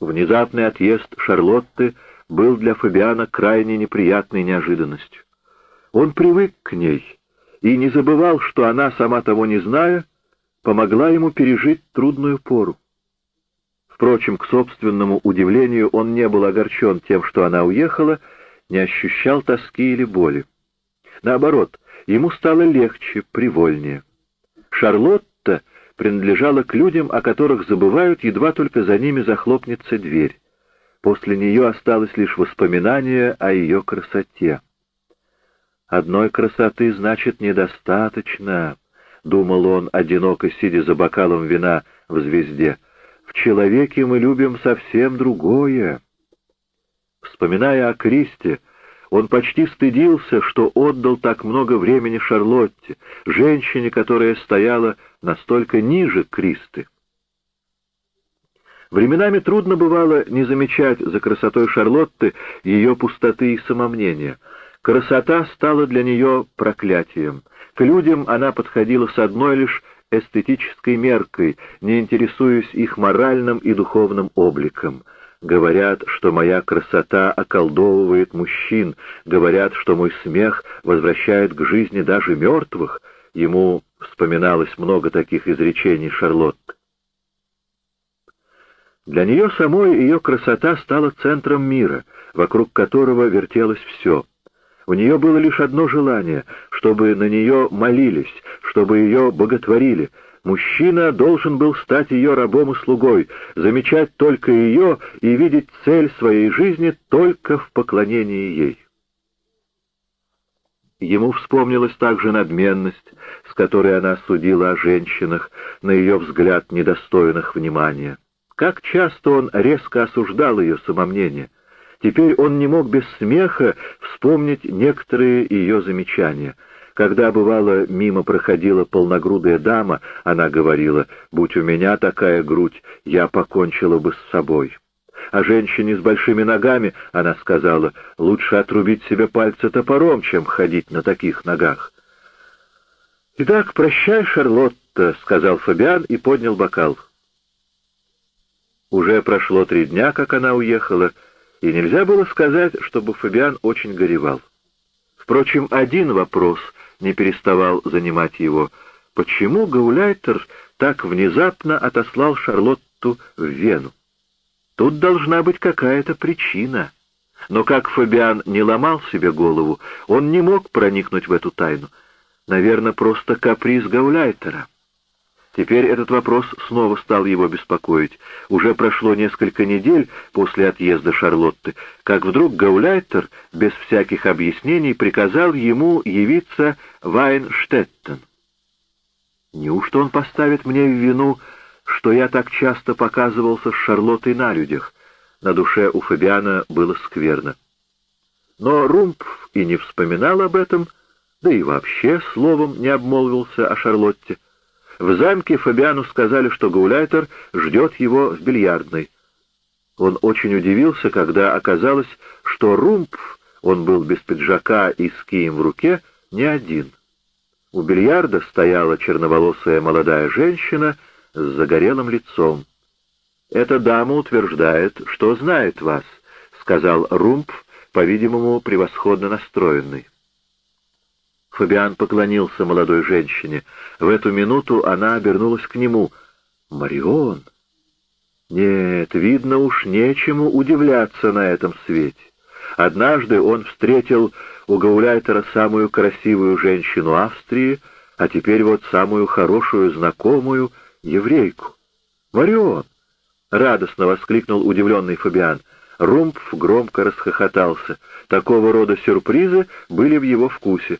Внезапный отъезд Шарлотты был для Фабиана крайне неприятной неожиданностью. Он привык к ней и не забывал, что она, сама того не зная, помогла ему пережить трудную пору. Впрочем, к собственному удивлению, он не был огорчен тем, что она уехала, не ощущал тоски или боли. Наоборот, ему стало легче, привольнее. Шарлотта принадлежала к людям, о которых забывают, едва только за ними захлопнется дверь. После нее осталось лишь воспоминание о ее красоте. «Одной красоты, значит, недостаточно», — думал он, одиноко сидя за бокалом вина в звезде. «В человеке мы любим совсем другое». Вспоминая о Кристе, он почти стыдился, что отдал так много времени Шарлотте, женщине, которая стояла настолько ниже Кристы. Временами трудно бывало не замечать за красотой Шарлотты ее пустоты и самомнения. Красота стала для нее проклятием. К людям она подходила с одной лишь эстетической меркой, не интересуясь их моральным и духовным обликом — Говорят, что моя красота околдовывает мужчин, говорят, что мой смех возвращает к жизни даже мертвых. Ему вспоминалось много таких изречений Шарлотт. Для нее самой ее красота стала центром мира, вокруг которого вертелось все. У нее было лишь одно желание, чтобы на нее молились, чтобы ее боготворили — Мужчина должен был стать ее рабом и слугой, замечать только ее и видеть цель своей жизни только в поклонении ей. Ему вспомнилась также надменность, с которой она судила о женщинах, на ее взгляд недостойных внимания. Как часто он резко осуждал ее самомнение. Теперь он не мог без смеха вспомнить некоторые ее замечания — когда, бывало, мимо проходила полногрудая дама, она говорила, «Будь у меня такая грудь, я покончила бы с собой». А женщине с большими ногами она сказала, «Лучше отрубить себе пальцы топором, чем ходить на таких ногах». «Итак, прощай, Шарлотта», — сказал Фабиан и поднял бокал. Уже прошло три дня, как она уехала, и нельзя было сказать, чтобы Фабиан очень горевал. Впрочем, один вопрос не переставал занимать его. Почему Гауляйтер так внезапно отослал Шарлотту в Вену? Тут должна быть какая-то причина. Но как Фабиан не ломал себе голову, он не мог проникнуть в эту тайну. Наверное, просто каприз Гауляйтера. Теперь этот вопрос снова стал его беспокоить. Уже прошло несколько недель после отъезда Шарлотты, как вдруг Гауляйтер без всяких объяснений приказал ему явиться в Айнштеттен. Неужто он поставит мне в вину, что я так часто показывался с Шарлоттой на людях? На душе у Фабиана было скверно. Но Румпф и не вспоминал об этом, да и вообще словом не обмолвился о Шарлотте. В замке Фабиану сказали, что Гауляйтер ждет его в бильярдной. Он очень удивился, когда оказалось, что Румпф, он был без пиджака и с кием в руке, не один. У бильярда стояла черноволосая молодая женщина с загорелым лицом. «Эта дама утверждает, что знает вас», — сказал Румпф, по-видимому, превосходно настроенный. Фабиан поклонился молодой женщине. В эту минуту она обернулась к нему. «Марион!» Нет, видно уж нечему удивляться на этом свете. Однажды он встретил у Гауляйтера самую красивую женщину Австрии, а теперь вот самую хорошую знакомую еврейку. «Марион!» — радостно воскликнул удивленный Фабиан. Румпф громко расхохотался. Такого рода сюрпризы были в его вкусе.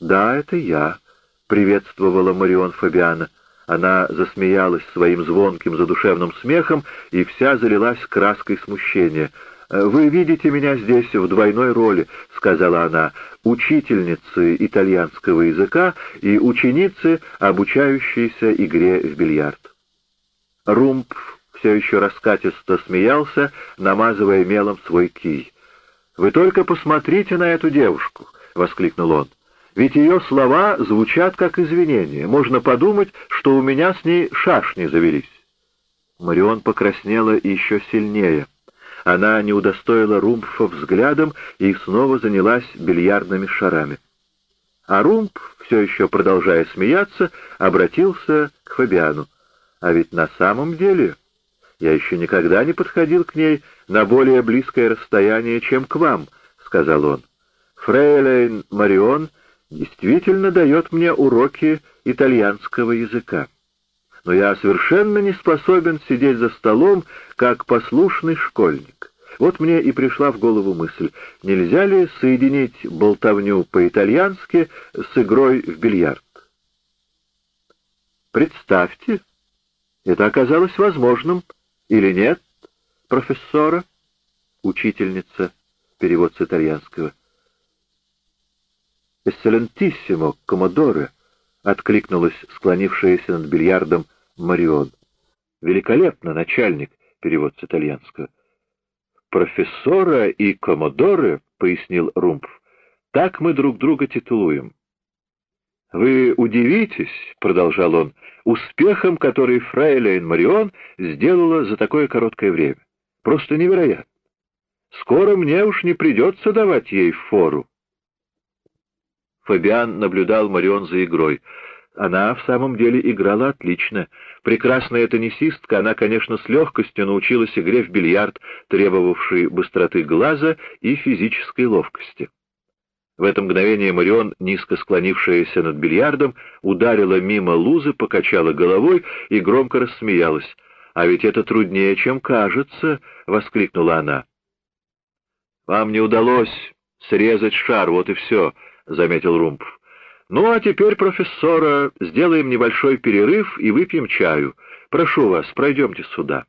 «Да, это я», — приветствовала Марион Фабиана. Она засмеялась своим звонким задушевным смехом и вся залилась краской смущения. «Вы видите меня здесь в двойной роли», — сказала она, — «учительницы итальянского языка и ученицы, обучающейся игре в бильярд». Румп все еще раскатисто смеялся, намазывая мелом свой кий. «Вы только посмотрите на эту девушку!» — воскликнул он. Ведь ее слова звучат как извинение. Можно подумать, что у меня с ней шашни завелись. Марион покраснела еще сильнее. Она не удостоила Румпфа взглядом и снова занялась бильярдными шарами. А Румп, все еще продолжая смеяться, обратился к Фабиану. «А ведь на самом деле я еще никогда не подходил к ней на более близкое расстояние, чем к вам», — сказал он. «Фрейлейн Марион действительно дает мне уроки итальянского языка. Но я совершенно не способен сидеть за столом, как послушный школьник. Вот мне и пришла в голову мысль, нельзя ли соединить болтовню по-итальянски с игрой в бильярд. Представьте, это оказалось возможным или нет, профессора? Учительница, перевод с итальянского. «Эсселентиссимо, коммодоре!» — откликнулась склонившаяся над бильярдом Марион. «Великолепно, начальник!» — перевод с итальянского. «Профессора и коммодоры», — пояснил Румпф, — «так мы друг друга титулуем». «Вы удивитесь», — продолжал он, — «успехом, который фрейлейн Марион сделала за такое короткое время. Просто невероятно. Скоро мне уж не придется давать ей фору». Фабиан наблюдал Марион за игрой. Она в самом деле играла отлично. Прекрасная теннисистка, она, конечно, с легкостью научилась игре в бильярд, требовавшей быстроты глаза и физической ловкости. В это мгновение Марион, низко склонившаяся над бильярдом, ударила мимо лузы, покачала головой и громко рассмеялась. «А ведь это труднее, чем кажется!» — воскликнула она. «Вам не удалось срезать шар, вот и все», — заметил Румп. «Ну, а теперь, профессора, сделаем небольшой перерыв и выпьем чаю. Прошу вас, пройдемте сюда».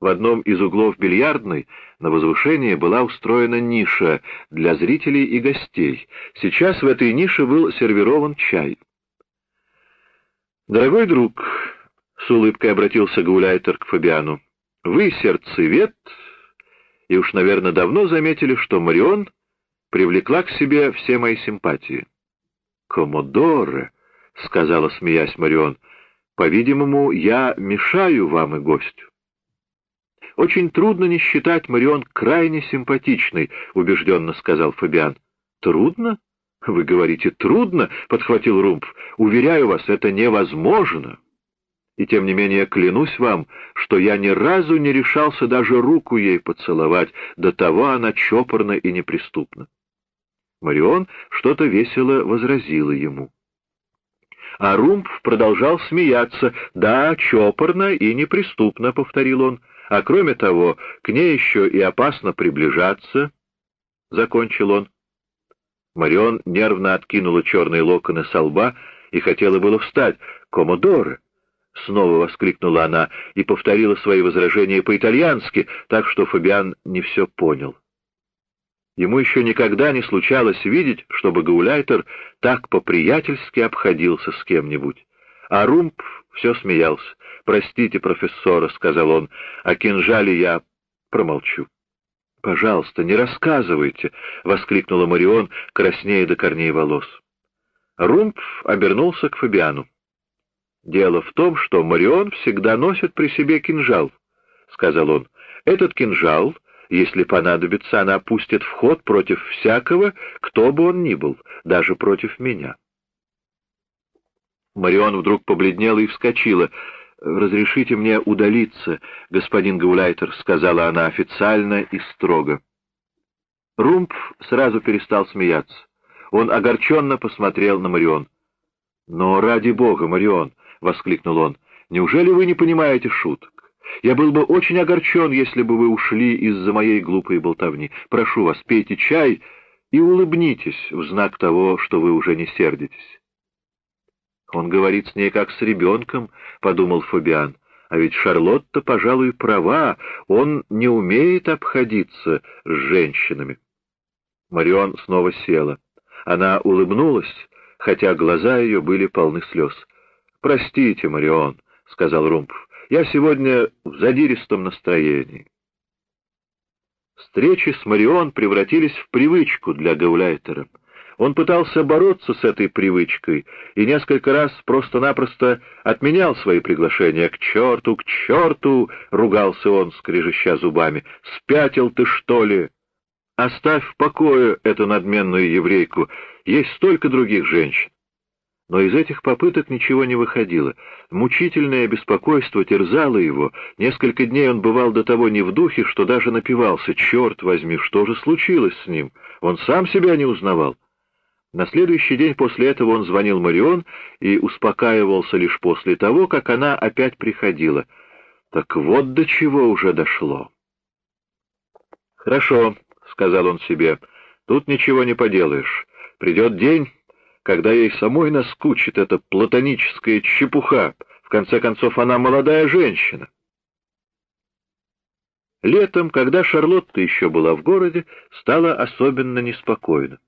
В одном из углов бильярдной на возвышении была устроена ниша для зрителей и гостей. Сейчас в этой нише был сервирован чай. «Дорогой друг», — с улыбкой обратился Гауляйтер к Фабиану, — «вы сердцевед, и уж, наверное, давно заметили, что Марион привлекла к себе все мои симпатии. «Коммодоре», — сказала, смеясь Марион, — «по-видимому, я мешаю вам и гостю». «Очень трудно не считать Марион крайне симпатичной», — убежденно сказал Фабиан. «Трудно? Вы говорите, трудно?» — подхватил Румпф. «Уверяю вас, это невозможно». И тем не менее клянусь вам, что я ни разу не решался даже руку ей поцеловать, до того она чопорна и неприступна. Марион что-то весело возразила ему. А Румб продолжал смеяться. «Да, чопорно и неприступно», — повторил он. «А кроме того, к ней еще и опасно приближаться», — закончил он. Марион нервно откинула черные локоны со лба и хотела было встать. «Комодоре!» — снова воскликнула она и повторила свои возражения по-итальянски, так что Фабиан не все понял. Ему еще никогда не случалось видеть, чтобы Гауляйтер так по-приятельски обходился с кем-нибудь. А Румп все смеялся. «Простите, профессора», — сказал он, — «о кинжале я промолчу». «Пожалуйста, не рассказывайте», — воскликнула Марион, краснея до корней волос. Румп обернулся к Фабиану. «Дело в том, что Марион всегда носит при себе кинжал», — сказал он. «Этот кинжал если понадобится, она пустит в ход против всякого, кто бы он ни был, даже против меня. Марион вдруг побледнела и вскочила. «Разрешите мне удалиться, господин Гауляйтер», — сказала она официально и строго. Румпф сразу перестал смеяться. Он огорченно посмотрел на Марион. «Но ради бога, Марион!» — воскликнул он. «Неужели вы не понимаете шуток? Я был бы очень огорчен, если бы вы ушли из-за моей глупой болтовни. Прошу вас, пейте чай и улыбнитесь в знак того, что вы уже не сердитесь. Он говорит с ней как с ребенком, — подумал Фабиан. А ведь Шарлотта, пожалуй, права, он не умеет обходиться с женщинами. Марион снова села. Она улыбнулась, хотя глаза ее были полны слез. «Простите, Марион», — сказал Румпф, я сегодня в задиристом настроении. Встречи с Марион превратились в привычку для Гауляйтера. Он пытался бороться с этой привычкой и несколько раз просто-напросто отменял свои приглашения. «К черту, к черту!» — ругался он, скрежеща зубами. «Спятил ты, что ли?» «Оставь в покое эту надменную еврейку. Есть столько других женщин». Но из этих попыток ничего не выходило. Мучительное беспокойство терзало его. Несколько дней он бывал до того не в духе, что даже напивался. «Черт возьми, что же случилось с ним? Он сам себя не узнавал». На следующий день после этого он звонил Марион и успокаивался лишь после того, как она опять приходила. Так вот до чего уже дошло. «Хорошо», — сказал он себе, — «тут ничего не поделаешь. Придет день, когда ей самой наскучит эта платоническая чепуха. В конце концов, она молодая женщина». Летом, когда Шарлотта еще была в городе, стало особенно неспокойно.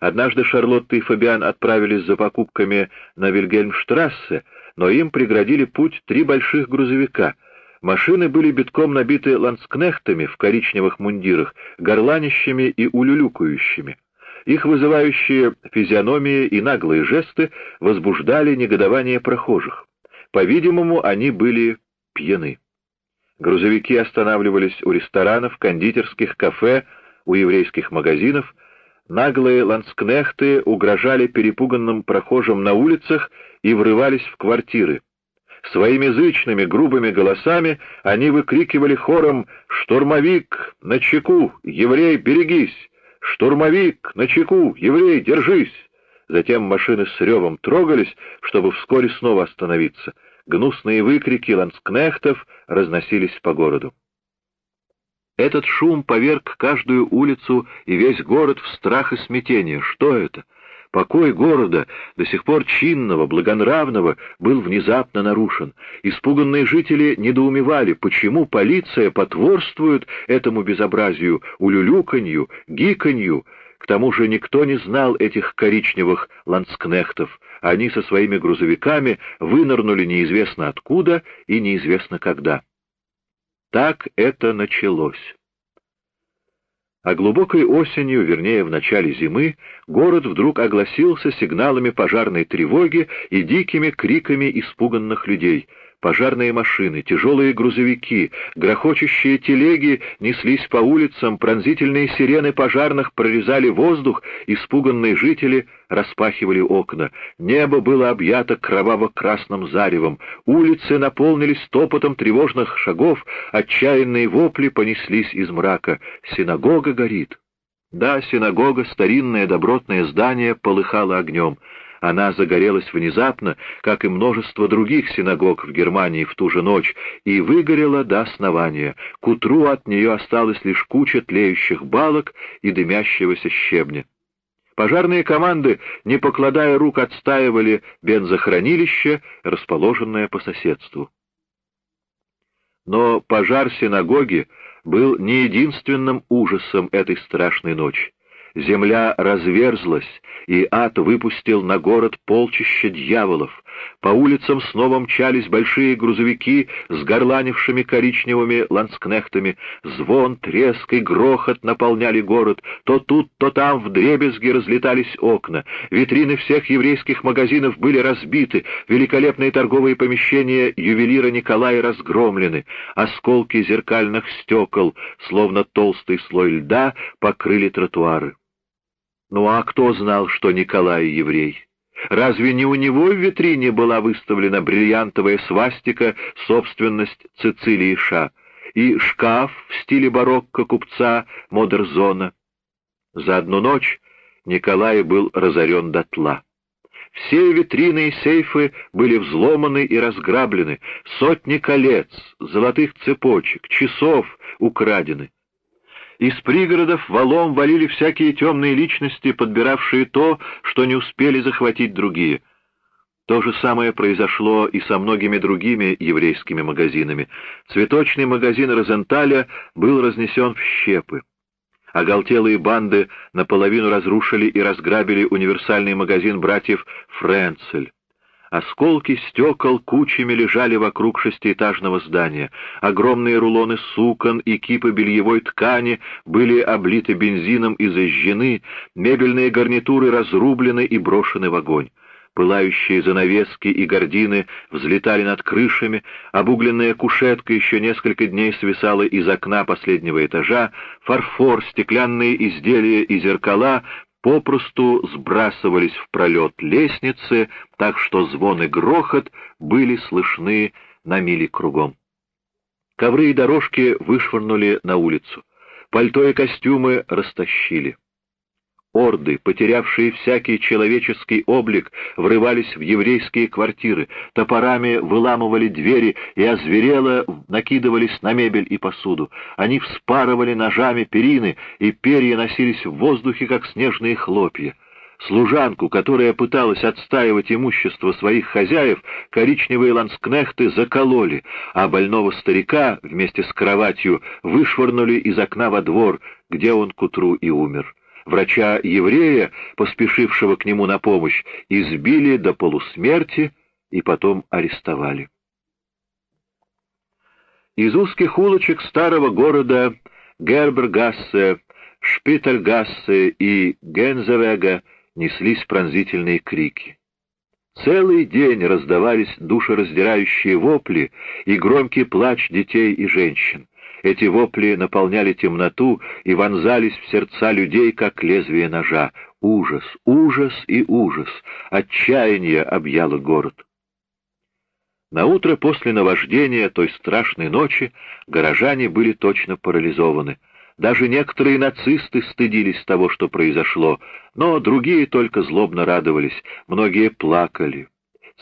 Однажды Шарлотта и Фабиан отправились за покупками на Вильгельмштрассе, но им преградили путь три больших грузовика. Машины были битком набиты ланскнехтами в коричневых мундирах, горланищами и улюлюкающими. Их вызывающие физиономии и наглые жесты возбуждали негодование прохожих. По-видимому, они были пьяны. Грузовики останавливались у ресторанов, кондитерских, кафе, у еврейских магазинов — Наглые ланскнехты угрожали перепуганным прохожим на улицах и врывались в квартиры. Своими зычными, грубыми голосами они выкрикивали хором «Штурмовик, на чеку! Еврей, берегись! Штурмовик, на чеку! Еврей, держись!» Затем машины с ревом трогались, чтобы вскоре снова остановиться. Гнусные выкрики ланскнехтов разносились по городу. Этот шум поверг каждую улицу и весь город в страх и смятение. Что это? Покой города, до сих пор чинного, благонравного, был внезапно нарушен. Испуганные жители недоумевали, почему полиция потворствует этому безобразию, улюлюканью, гиканью. К тому же никто не знал этих коричневых ланскнехтов. Они со своими грузовиками вынырнули неизвестно откуда и неизвестно когда. Так это началось. А глубокой осенью, вернее, в начале зимы, город вдруг огласился сигналами пожарной тревоги и дикими криками испуганных людей — Пожарные машины, тяжелые грузовики, грохочущие телеги неслись по улицам, пронзительные сирены пожарных прорезали воздух, испуганные жители распахивали окна. Небо было объято кроваво-красным заревом, улицы наполнились топотом тревожных шагов, отчаянные вопли понеслись из мрака. Синагога горит. Да, синагога, старинное добротное здание, полыхало огнем. Она загорелась внезапно, как и множество других синагог в Германии в ту же ночь, и выгорела до основания. К утру от нее осталась лишь куча тлеющих балок и дымящегося щебня. Пожарные команды, не покладая рук, отстаивали бензохранилище, расположенное по соседству. Но пожар синагоги был не единственным ужасом этой страшной ночи земля разверзлась, и ад выпустил на город полчища дьяволов. По улицам снова мчались большие грузовики с горланившими коричневыми ланскнехтами. Звон, треск и грохот наполняли город. То тут, то там вдребезги разлетались окна. Витрины всех еврейских магазинов были разбиты. Великолепные торговые помещения ювелира Николая разгромлены. Осколки зеркальных стекол, словно толстый слой льда, покрыли тротуары. Ну а кто знал, что Николай еврей? Разве не у него в витрине была выставлена бриллиантовая свастика «Собственность Цицилии Ша» и шкаф в стиле барокко купца Модерзона? За одну ночь Николай был разорен дотла. Все витрины и сейфы были взломаны и разграблены, сотни колец, золотых цепочек, часов украдены. Из пригородов валом валили всякие темные личности, подбиравшие то, что не успели захватить другие. То же самое произошло и со многими другими еврейскими магазинами. Цветочный магазин Розенталя был разнесен в щепы. Оголтелые банды наполовину разрушили и разграбили универсальный магазин братьев Френцель. Осколки стекол кучами лежали вокруг шестиэтажного здания. Огромные рулоны сукон и кипы бельевой ткани были облиты бензином и зажжены, мебельные гарнитуры разрублены и брошены в огонь. Пылающие занавески и гардины взлетали над крышами, обугленная кушетка еще несколько дней свисала из окна последнего этажа, фарфор, стеклянные изделия и зеркала попросту сбрасывались в пролет лестницы, так что звон и грохот были слышны на мили кругом. Ковры и дорожки вышвырнули на улицу. Пальто и костюмы растащили. Орды, потерявшие всякий человеческий облик, врывались в еврейские квартиры, топорами выламывали двери и озверело накидывались на мебель и посуду. Они вспарывали ножами перины, и перья носились в воздухе, как снежные хлопья. Служанку, которая пыталась отстаивать имущество своих хозяев, коричневые ланскнехты закололи, а больного старика вместе с кроватью вышвырнули из окна во двор, где он к утру и умер. Врача-еврея, поспешившего к нему на помощь, избили до полусмерти и потом арестовали. Из узких улочек старого города Гербергассе, Шпитальгассе и Гензевега неслись пронзительные крики. Целый день раздавались душераздирающие вопли и громкий плач детей и женщин. Эти вопли наполняли темноту и вонзались в сердца людей, как лезвие ножа. Ужас, ужас и ужас, отчаяние объяло город. На утро после наваждения той страшной ночи горожане были точно парализованы. Даже некоторые нацисты стыдились того, что произошло, но другие только злобно радовались, многие плакали.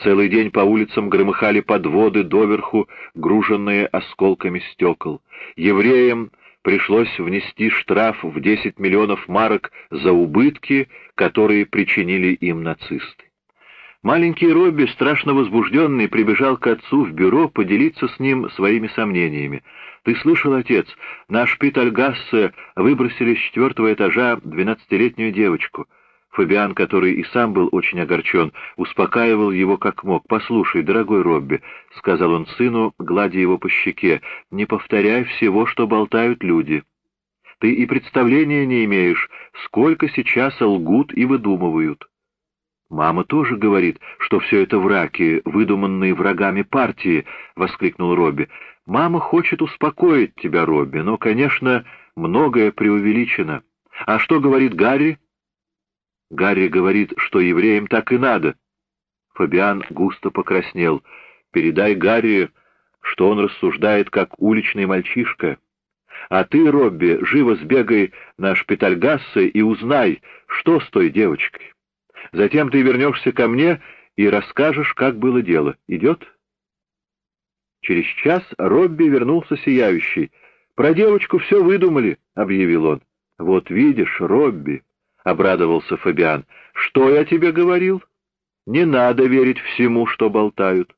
Целый день по улицам громыхали подводы, доверху груженные осколками стекол. Евреям пришлось внести штраф в 10 миллионов марок за убытки, которые причинили им нацисты. Маленький Робби, страшно возбужденный, прибежал к отцу в бюро поделиться с ним своими сомнениями. «Ты слышал, отец, наш Питальгассе выбросили с четвертого этажа двенадцатилетнюю девочку». Фабиан, который и сам был очень огорчен, успокаивал его как мог. «Послушай, дорогой Робби», — сказал он сыну, гладя его по щеке, — «не повторяй всего, что болтают люди. Ты и представления не имеешь, сколько сейчас лгут и выдумывают». «Мама тоже говорит, что все это враки, выдуманные врагами партии», — воскликнул Робби. «Мама хочет успокоить тебя, Робби, но, конечно, многое преувеличено. А что говорит Гарри?» Гарри говорит, что евреям так и надо. Фабиан густо покраснел. Передай Гарри, что он рассуждает как уличный мальчишка. А ты, Робби, живо сбегай на Шпитальгассе и узнай, что с той девочкой. Затем ты вернешься ко мне и расскажешь, как было дело. Идет? Через час Робби вернулся сияющий. «Про девочку все выдумали», — объявил он. «Вот видишь, Робби». — обрадовался Фабиан. — Что я тебе говорил? Не надо верить всему, что болтают.